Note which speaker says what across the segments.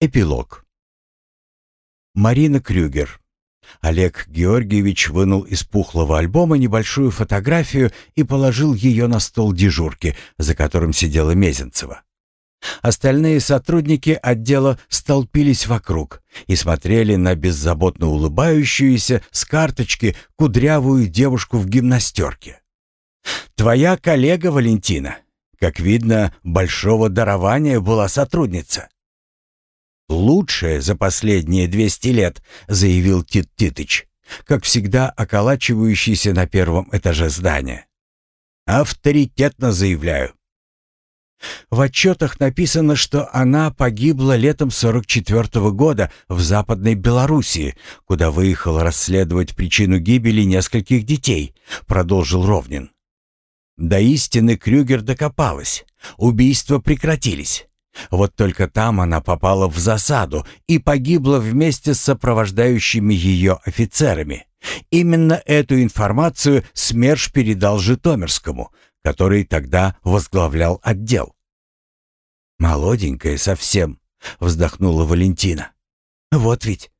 Speaker 1: Эпилог. Марина Крюгер. Олег Георгиевич вынул из пухлого альбома небольшую фотографию и положил ее на стол дежурки, за которым сидела Мезенцева. Остальные сотрудники отдела столпились вокруг и смотрели на беззаботно улыбающуюся с карточки кудрявую девушку в гимнастерке. «Твоя коллега Валентина, как видно, большого дарования была сотрудница». «Лучшее за последние двести лет», — заявил Тит Титыч, как всегда околачивающийся на первом этаже здания. «Авторитетно заявляю». В отчетах написано, что она погибла летом 44 -го года в Западной Белоруссии, куда выехал расследовать причину гибели нескольких детей, продолжил Ровнин. До истины Крюгер докопалась. Убийства прекратились. Вот только там она попала в засаду и погибла вместе с сопровождающими ее офицерами. Именно эту информацию СМЕРШ передал Житомирскому, который тогда возглавлял отдел. «Молоденькая совсем», — вздохнула Валентина. «Вот ведь».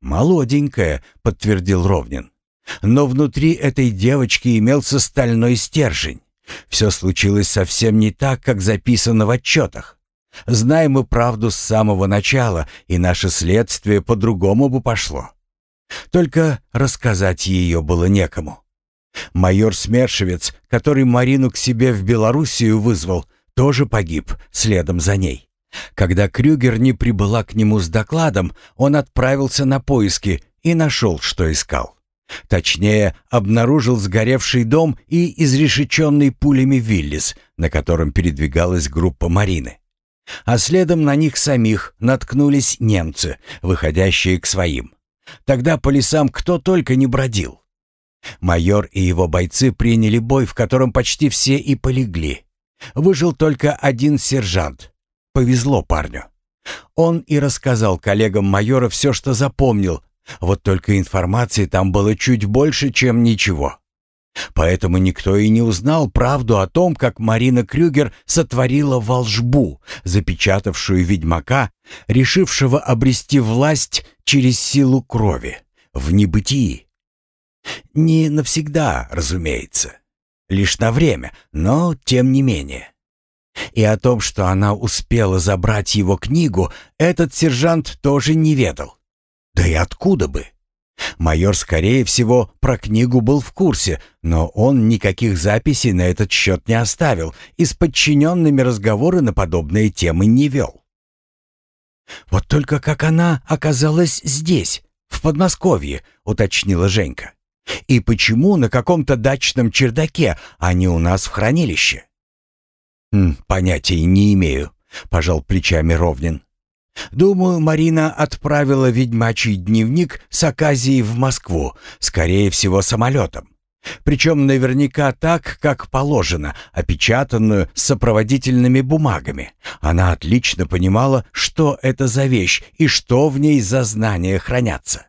Speaker 1: «Молоденькая», — подтвердил Ровнин. «Но внутри этой девочки имелся стальной стержень. Все случилось совсем не так, как записано в отчетах. Знаем мы правду с самого начала, и наше следствие по-другому бы пошло. Только рассказать ее было некому. Майор Смершевец, который Марину к себе в Белоруссию вызвал, тоже погиб следом за ней. Когда Крюгер не прибыла к нему с докладом, он отправился на поиски и нашел, что искал. Точнее, обнаружил сгоревший дом и изрешеченный пулями Виллис, на котором передвигалась группа Марины. А следом на них самих наткнулись немцы, выходящие к своим. Тогда по лесам кто только не бродил. Майор и его бойцы приняли бой, в котором почти все и полегли. Выжил только один сержант. Повезло парню. Он и рассказал коллегам майора все, что запомнил, вот только информации там было чуть больше, чем ничего. Поэтому никто и не узнал правду о том, как Марина Крюгер сотворила волшбу, запечатавшую ведьмака, решившего обрести власть через силу крови, в небытии. Не навсегда, разумеется. Лишь на время, но тем не менее. И о том, что она успела забрать его книгу, этот сержант тоже не ведал. Да и откуда бы? Майор, скорее всего, про книгу был в курсе, но он никаких записей на этот счет не оставил и с подчиненными разговоры на подобные темы не вел. «Вот только как она оказалась здесь, в Подмосковье», — уточнила Женька. «И почему на каком-то дачном чердаке, а не у нас в хранилище?» «Хм, «Понятия не имею», — пожал плечами Ровнин. Думаю, Марина отправила ведьмачий дневник с Аказией в Москву, скорее всего, самолетом. Причем наверняка так, как положено, опечатанную с сопроводительными бумагами. Она отлично понимала, что это за вещь и что в ней за знания хранятся.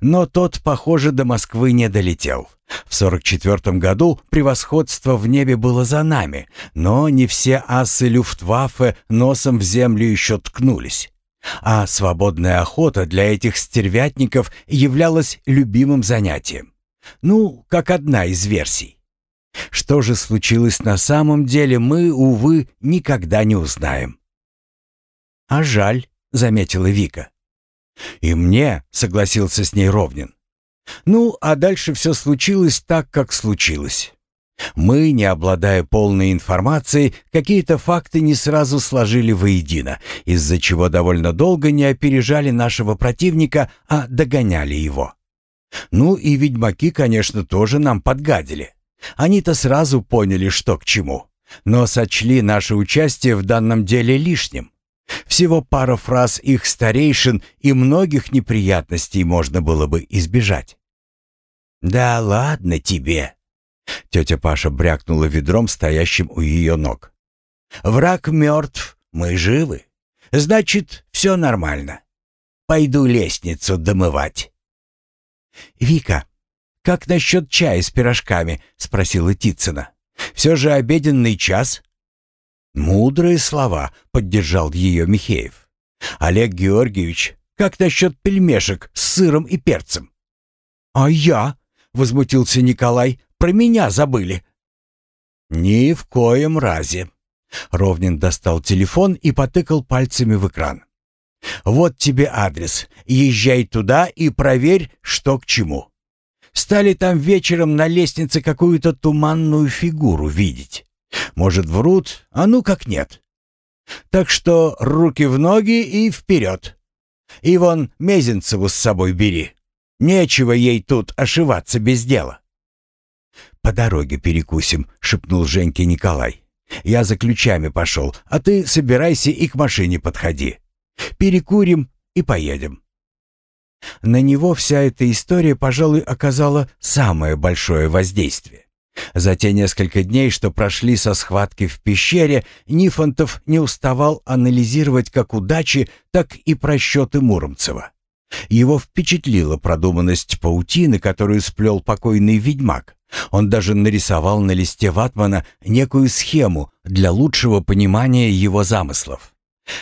Speaker 1: Но тот, похоже, до Москвы не долетел. В 44 году превосходство в небе было за нами, но не все асы Люфтваффе носом в землю еще ткнулись. А свободная охота для этих стервятников являлась любимым занятием. Ну, как одна из версий. Что же случилось на самом деле, мы, увы, никогда не узнаем. «А жаль», — заметила Вика. «И мне», — согласился с ней Ровнин. «Ну, а дальше все случилось так, как случилось. Мы, не обладая полной информацией, какие-то факты не сразу сложили воедино, из-за чего довольно долго не опережали нашего противника, а догоняли его. Ну и ведьмаки, конечно, тоже нам подгадили. Они-то сразу поняли, что к чему, но сочли наше участие в данном деле лишним. Всего пара фраз их старейшин, и многих неприятностей можно было бы избежать. «Да ладно тебе», Тетя Паша брякнула ведром, стоящим у ее ног. «Враг мертв, мы живы. Значит, все нормально. Пойду лестницу домывать». «Вика, как насчет чая с пирожками?» — спросила Тицына. «Все же обеденный час». «Мудрые слова», — поддержал ее Михеев. Олег Георгиевич, как насчет пельмешек с сыром и перцем?»
Speaker 2: «А я?» — возмутился Николай. «Про меня забыли».
Speaker 1: «Ни в коем разе». Ровнин достал телефон и потыкал пальцами в экран. «Вот тебе адрес. Езжай туда и проверь, что к чему. Стали там вечером на лестнице какую-то туманную фигуру видеть. Может, врут, а ну как нет. Так что руки в ноги и вперед. И вон Мезенцеву с собой бери. Нечего ей тут ошиваться без дела. «По дороге перекусим», — шепнул Женьке Николай. «Я за ключами пошел, а ты собирайся и к машине подходи. Перекурим и поедем». На него вся эта история, пожалуй, оказала самое большое воздействие. За те несколько дней, что прошли со схватки в пещере, Нифонтов не уставал анализировать как удачи, так и просчеты Муромцева. Его впечатлила продуманность паутины, которую сплел покойный ведьмак. Он даже нарисовал на листе ватмана некую схему для лучшего понимания его замыслов.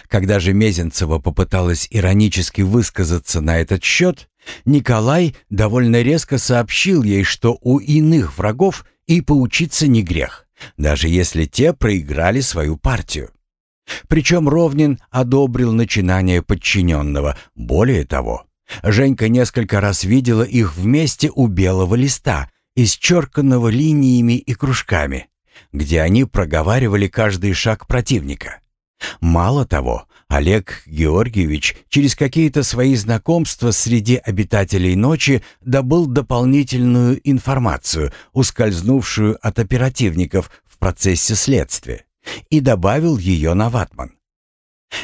Speaker 1: Когда же Мезенцева попыталась иронически высказаться на этот счет, Николай довольно резко сообщил ей, что у иных врагов и поучиться не грех, даже если те проиграли свою партию. Причем Ровнин одобрил начинание подчиненного. Более того, Женька несколько раз видела их вместе у белого листа, исчерканного линиями и кружками, где они проговаривали каждый шаг противника. Мало того, Олег Георгиевич через какие-то свои знакомства среди обитателей ночи добыл дополнительную информацию, ускользнувшую от оперативников в процессе следствия, и добавил ее на ватман.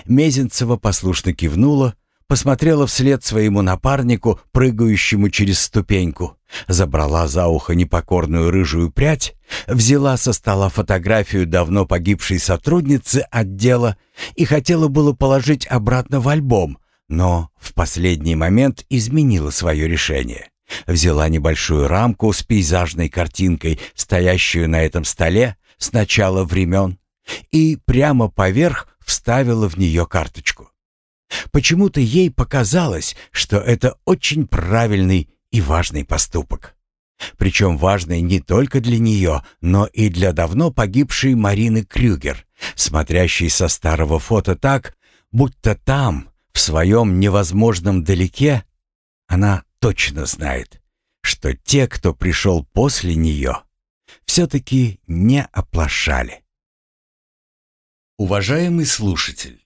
Speaker 1: Мезенцева послушно кивнула, посмотрела вслед своему напарнику, прыгающему через ступеньку, забрала за ухо непокорную рыжую прядь, взяла со стола фотографию давно погибшей сотрудницы отдела и хотела было положить обратно в альбом, но в последний момент изменила свое решение. Взяла небольшую рамку с пейзажной картинкой, стоящую на этом столе с начала времен, и прямо поверх вставила в нее карточку. Почему-то ей показалось, что это очень правильный и важный поступок. Причем важный не только для нее, но и для давно погибшей Марины Крюгер, смотрящей со старого фото так, будто там, в своем невозможном далеке, она точно знает, что те, кто пришел после нее, все-таки не оплошали.
Speaker 2: Уважаемый слушатель!